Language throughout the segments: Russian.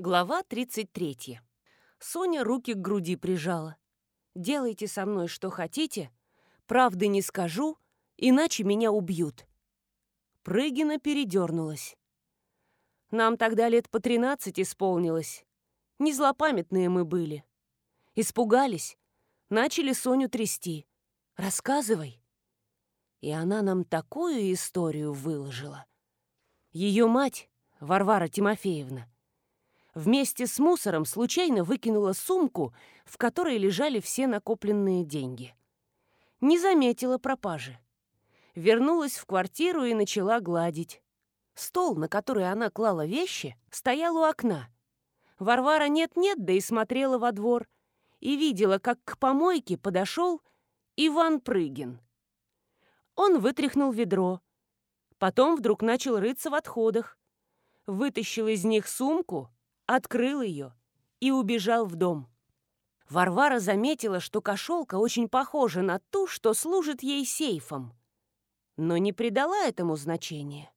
Глава 33. Соня руки к груди прижала. «Делайте со мной что хотите, правды не скажу, иначе меня убьют». Прыгина передернулась. Нам тогда лет по тринадцать исполнилось. Не злопамятные мы были. Испугались, начали Соню трясти. «Рассказывай». И она нам такую историю выложила. Ее мать, Варвара Тимофеевна, вместе с мусором случайно выкинула сумку, в которой лежали все накопленные деньги. Не заметила пропажи. Вернулась в квартиру и начала гладить. Стол, на который она клала вещи, стоял у окна. Варвара нет-нет, да и смотрела во двор. И видела, как к помойке подошел Иван Прыгин. Он вытряхнул ведро. Потом вдруг начал рыться в отходах. Вытащил из них сумку открыл ее и убежал в дом. Варвара заметила, что кошелка очень похожа на ту, что служит ей сейфом, но не придала этому значения.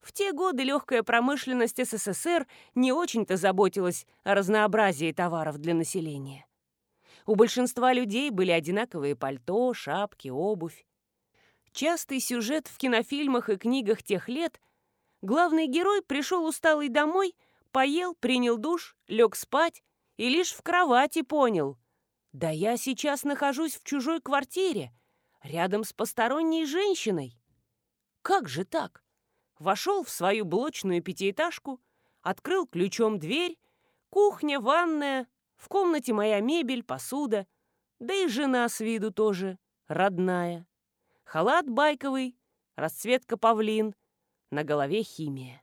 В те годы легкая промышленность СССР не очень-то заботилась о разнообразии товаров для населения. У большинства людей были одинаковые пальто, шапки, обувь. Частый сюжет в кинофильмах и книгах тех лет – главный герой пришел усталый домой – Поел, принял душ, лег спать и лишь в кровати понял. Да я сейчас нахожусь в чужой квартире, рядом с посторонней женщиной. Как же так? Вошел в свою блочную пятиэтажку, открыл ключом дверь, кухня, ванная, в комнате моя мебель, посуда, да и жена с виду тоже, родная. Халат байковый, расцветка павлин, на голове химия.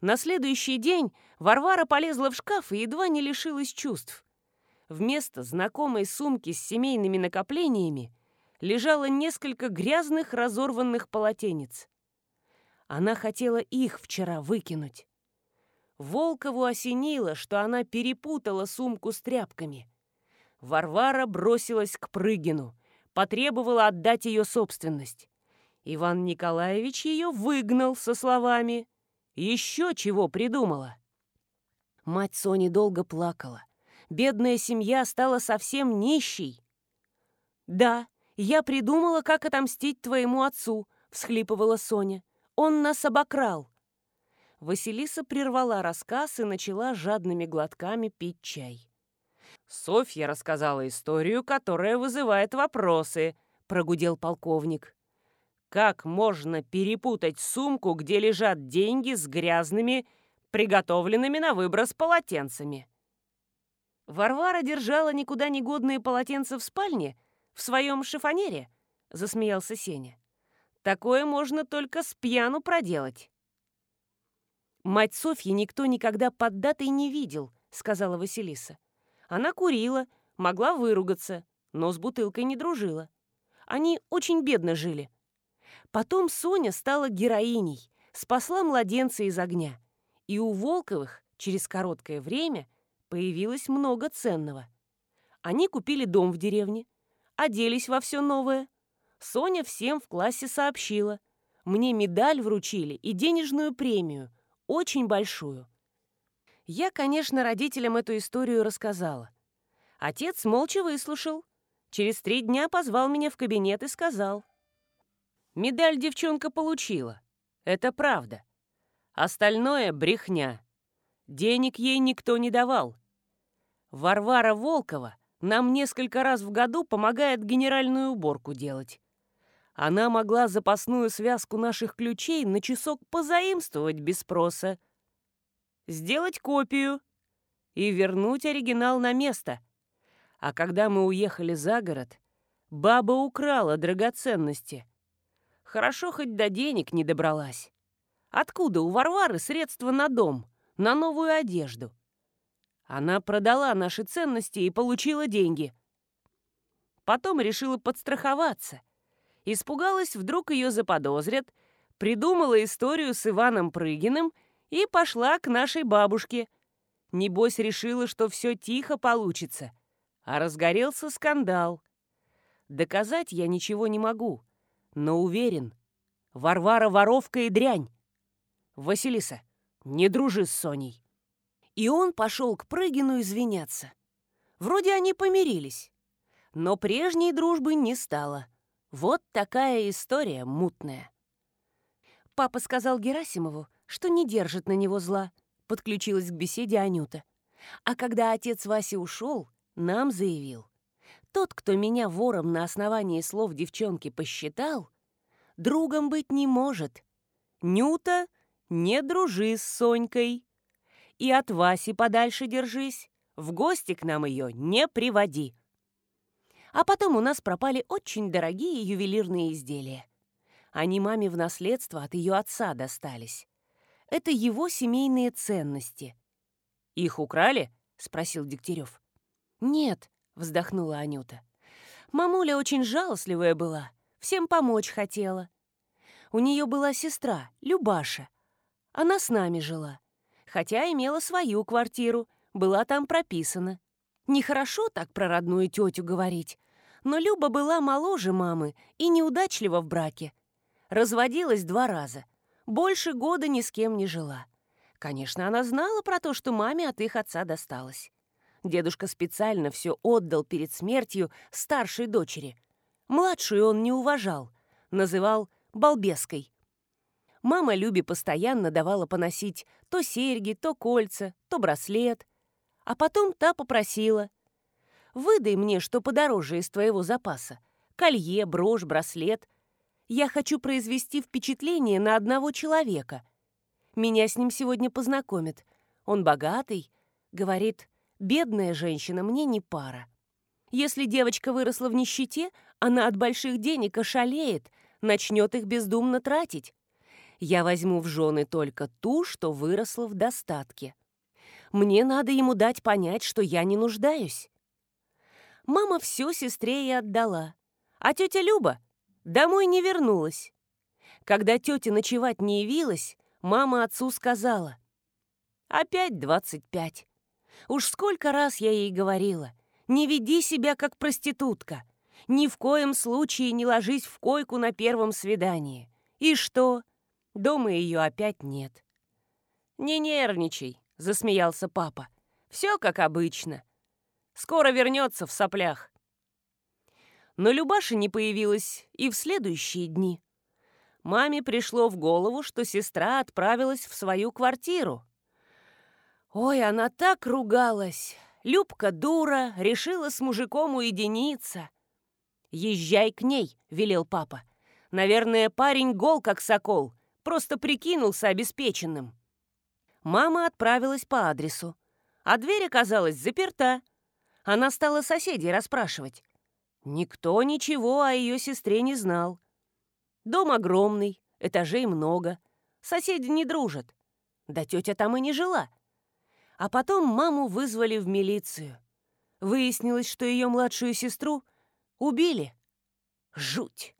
На следующий день Варвара полезла в шкаф и едва не лишилась чувств. Вместо знакомой сумки с семейными накоплениями лежало несколько грязных разорванных полотенец. Она хотела их вчера выкинуть. Волкову осенило, что она перепутала сумку с тряпками. Варвара бросилась к Прыгину, потребовала отдать ее собственность. Иван Николаевич ее выгнал со словами еще чего придумала? Мать Сони долго плакала. Бедная семья стала совсем нищей. «Да, я придумала, как отомстить твоему отцу», — всхлипывала Соня. «Он нас обокрал». Василиса прервала рассказ и начала жадными глотками пить чай. «Софья рассказала историю, которая вызывает вопросы», — прогудел полковник. Как можно перепутать сумку, где лежат деньги с грязными, приготовленными на выброс полотенцами? Варвара держала никуда не годные полотенца в спальне, в своем шифонере, засмеялся Сеня. Такое можно только с пьяну проделать. Мать Софьи никто никогда под датой не видел, сказала Василиса. Она курила, могла выругаться, но с бутылкой не дружила. Они очень бедно жили. Потом Соня стала героиней, спасла младенца из огня. И у Волковых через короткое время появилось много ценного. Они купили дом в деревне, оделись во все новое. Соня всем в классе сообщила. Мне медаль вручили и денежную премию, очень большую. Я, конечно, родителям эту историю рассказала. Отец молча выслушал. Через три дня позвал меня в кабинет и сказал. Медаль девчонка получила. Это правда. Остальное — брехня. Денег ей никто не давал. Варвара Волкова нам несколько раз в году помогает генеральную уборку делать. Она могла запасную связку наших ключей на часок позаимствовать без спроса, сделать копию и вернуть оригинал на место. А когда мы уехали за город, баба украла драгоценности. Хорошо, хоть до денег не добралась. Откуда у Варвары средства на дом, на новую одежду? Она продала наши ценности и получила деньги. Потом решила подстраховаться. Испугалась, вдруг ее заподозрят, придумала историю с Иваном Прыгиным и пошла к нашей бабушке. Небось, решила, что все тихо получится. А разгорелся скандал. Доказать я ничего не могу но уверен, Варвара воровка и дрянь. Василиса, не дружи с Соней. И он пошел к Прыгину извиняться. Вроде они помирились. Но прежней дружбы не стало. Вот такая история мутная. Папа сказал Герасимову, что не держит на него зла, подключилась к беседе Анюта. А когда отец Васи ушел, нам заявил. Тот, кто меня вором на основании слов девчонки посчитал, другом быть не может. Нюта, не дружи с Сонькой. И от Васи подальше держись, в гости к нам ее не приводи. А потом у нас пропали очень дорогие ювелирные изделия. Они маме в наследство от ее отца достались. Это его семейные ценности. «Их украли?» — спросил Дегтярев. «Нет», — вздохнула Анюта. «Мамуля очень жалостливая была, всем помочь хотела. У нее была сестра, Любаша. Она с нами жила, хотя имела свою квартиру, была там прописана. Нехорошо так про родную тетю говорить, но Люба была моложе мамы и неудачлива в браке. Разводилась два раза. Больше года ни с кем не жила. Конечно, она знала про то, что маме от их отца досталось. Дедушка специально все отдал перед смертью старшей дочери. Младшую он не уважал, называл балбеской. Мама Любе постоянно давала поносить то серьги, то кольца, то браслет. А потом та попросила. «Выдай мне что подороже из твоего запаса. Колье, брошь, браслет. Я хочу произвести впечатление на одного человека. Меня с ним сегодня познакомят. Он богатый. Говорит, бедная женщина мне не пара. Если девочка выросла в нищете, она от больших денег ошалеет, начнет их бездумно тратить. Я возьму в жены только ту, что выросла в достатке. Мне надо ему дать понять, что я не нуждаюсь. Мама все сестре и отдала. А тетя Люба домой не вернулась. Когда тетя ночевать не явилась, мама отцу сказала. «Опять двадцать пять. Уж сколько раз я ей говорила, не веди себя как проститутка. Ни в коем случае не ложись в койку на первом свидании. И что? Дома ее опять нет. «Не нервничай», — засмеялся папа. «Все как обычно. Скоро вернется в соплях». Но Любаша не появилась и в следующие дни. Маме пришло в голову, что сестра отправилась в свою квартиру. Ой, она так ругалась. Любка дура, решила с мужиком уединиться. «Езжай к ней», — велел папа. «Наверное, парень гол, как сокол, просто прикинулся обеспеченным». Мама отправилась по адресу, а дверь оказалась заперта. Она стала соседей расспрашивать. Никто ничего о ее сестре не знал. Дом огромный, этажей много, соседи не дружат. Да тетя там и не жила. А потом маму вызвали в милицию. Выяснилось, что ее младшую сестру Убили? Жуть!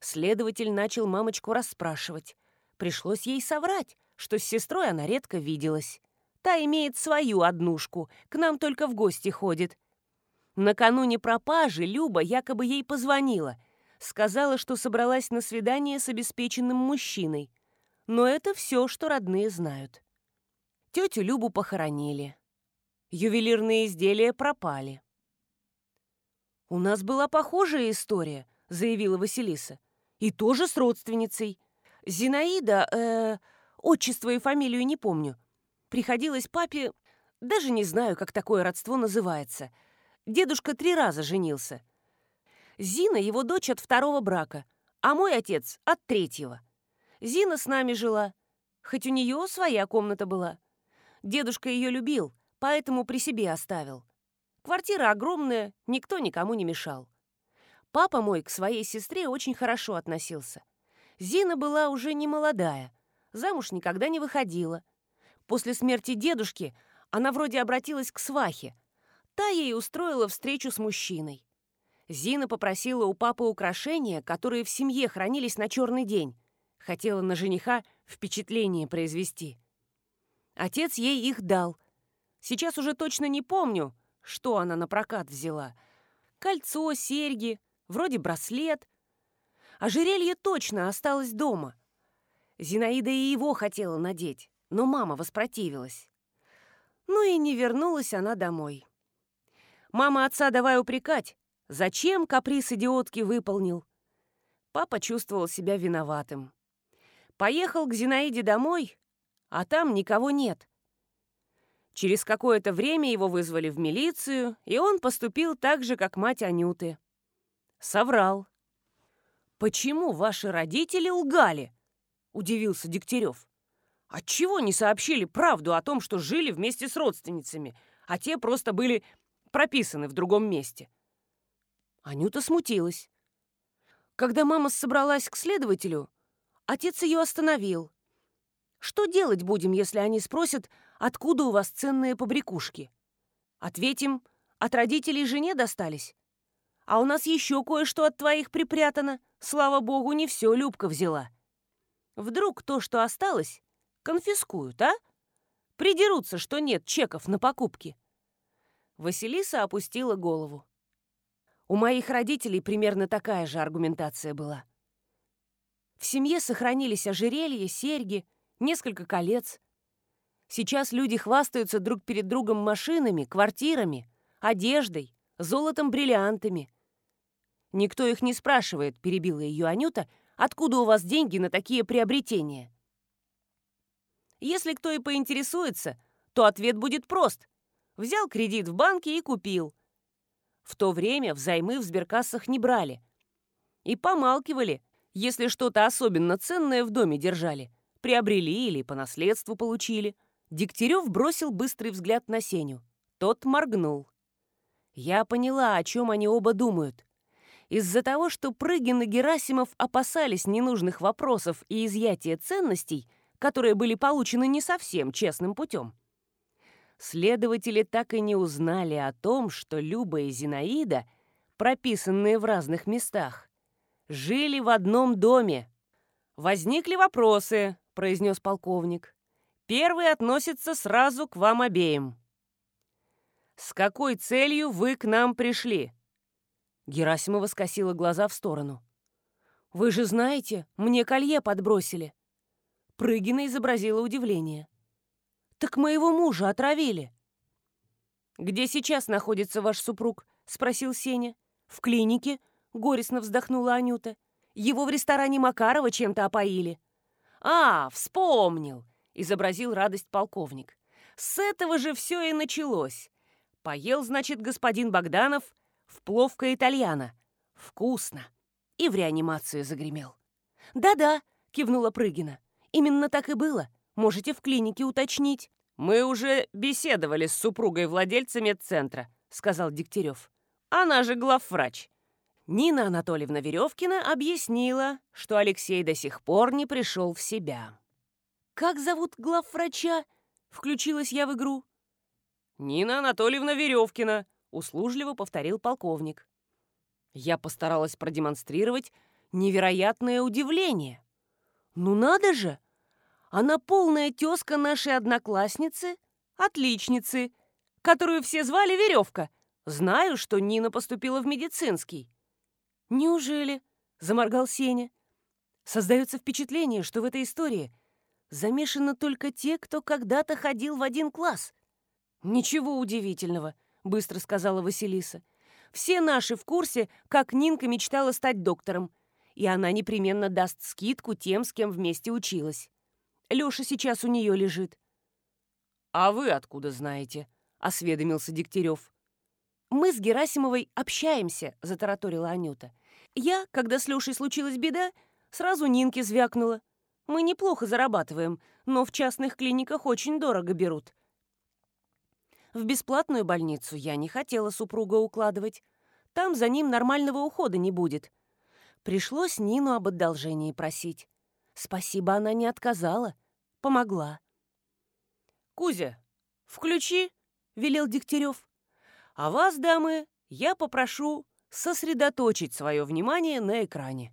Следователь начал мамочку расспрашивать. Пришлось ей соврать, что с сестрой она редко виделась. Та имеет свою однушку, к нам только в гости ходит. Накануне пропажи Люба якобы ей позвонила. Сказала, что собралась на свидание с обеспеченным мужчиной. Но это все, что родные знают. Тетю Любу похоронили. Ювелирные изделия пропали. «У нас была похожая история», — заявила Василиса. «И тоже с родственницей. Зинаида, э, отчество и фамилию не помню. Приходилось папе, даже не знаю, как такое родство называется. Дедушка три раза женился. Зина его дочь от второго брака, а мой отец от третьего. Зина с нами жила, хоть у нее своя комната была. Дедушка ее любил, поэтому при себе оставил. Квартира огромная, никто никому не мешал. Папа мой к своей сестре очень хорошо относился. Зина была уже не молодая, замуж никогда не выходила. После смерти дедушки она вроде обратилась к свахе. Та ей устроила встречу с мужчиной. Зина попросила у папы украшения, которые в семье хранились на черный день. Хотела на жениха впечатление произвести. Отец ей их дал. Сейчас уже точно не помню, что она на прокат взяла? Кольцо, серьги, вроде браслет. Ожерелье точно осталось дома. Зинаида и его хотела надеть, но мама воспротивилась. Ну и не вернулась она домой. Мама отца давай упрекать. Зачем каприз идиотки выполнил? Папа чувствовал себя виноватым. Поехал к Зинаиде домой, а там никого нет. Через какое-то время его вызвали в милицию, и он поступил так же, как мать Анюты. Соврал. «Почему ваши родители лгали?» — удивился Дегтярев. «Отчего не сообщили правду о том, что жили вместе с родственницами, а те просто были прописаны в другом месте?» Анюта смутилась. Когда мама собралась к следователю, отец ее остановил. «Что делать будем, если они спросят, откуда у вас ценные побрякушки?» Ответим, от родителей жене достались. А у нас еще кое-что от твоих припрятано. Слава богу, не все Любка взяла. Вдруг то, что осталось, конфискуют, а? Придерутся, что нет чеков на покупки. Василиса опустила голову. У моих родителей примерно такая же аргументация была. В семье сохранились ожерелья, серьги, несколько колец. Сейчас люди хвастаются друг перед другом машинами, квартирами, одеждой, золотом-бриллиантами. Никто их не спрашивает, перебила ее Анюта, откуда у вас деньги на такие приобретения. Если кто и поинтересуется, то ответ будет прост. Взял кредит в банке и купил. В то время взаймы в сберкассах не брали. И помалкивали, если что-то особенно ценное в доме держали. Приобрели или по наследству получили. Дегтярев бросил быстрый взгляд на Сеню. Тот моргнул. Я поняла, о чем они оба думают. Из-за того, что Прыгин и Герасимов опасались ненужных вопросов и изъятия ценностей, которые были получены не совсем честным путем, следователи так и не узнали о том, что Люба и Зинаида, прописанные в разных местах, жили в одном доме. «Возникли вопросы», — произнес полковник. «Первый относится сразу к вам обеим». «С какой целью вы к нам пришли?» Герасимова скосила глаза в сторону. «Вы же знаете, мне колье подбросили». Прыгина изобразила удивление. «Так моего мужа отравили». «Где сейчас находится ваш супруг?» — спросил Сеня. «В клинике», — горестно вздохнула Анюта. «Его в ресторане Макарова чем-то опоили». «А, вспомнил!» — изобразил радость полковник. «С этого же все и началось. Поел, значит, господин Богданов в пловка итальяна. Вкусно. И в реанимацию загремел. «Да-да», — кивнула Прыгина. «Именно так и было. Можете в клинике уточнить». «Мы уже беседовали с супругой владельца медцентра», — сказал Дегтярев. «Она же главврач». Нина Анатольевна Веревкина объяснила, что Алексей до сих пор не пришел в себя. «Как зовут главврача?» — включилась я в игру. «Нина Анатольевна Веревкина», — услужливо повторил полковник. Я постаралась продемонстрировать невероятное удивление. «Ну надо же! Она полная тезка нашей одноклассницы, отличницы, которую все звали Веревка. Знаю, что Нина поступила в медицинский». «Неужели?» — заморгал Сеня. «Создается впечатление, что в этой истории замешаны только те, кто когда-то ходил в один класс». «Ничего удивительного», — быстро сказала Василиса. «Все наши в курсе, как Нинка мечтала стать доктором, и она непременно даст скидку тем, с кем вместе училась. Лёша сейчас у нее лежит». «А вы откуда знаете?» — осведомился Дегтярев. «Мы с Герасимовой общаемся», — затараторила Анюта. «Я, когда с Лёшей случилась беда, сразу Нинке звякнула. Мы неплохо зарабатываем, но в частных клиниках очень дорого берут. В бесплатную больницу я не хотела супруга укладывать. Там за ним нормального ухода не будет. Пришлось Нину об одолжении просить. Спасибо, она не отказала. Помогла. «Кузя, включи!» — велел Дегтярев. «А вас, дамы, я попрошу сосредоточить свое внимание на экране».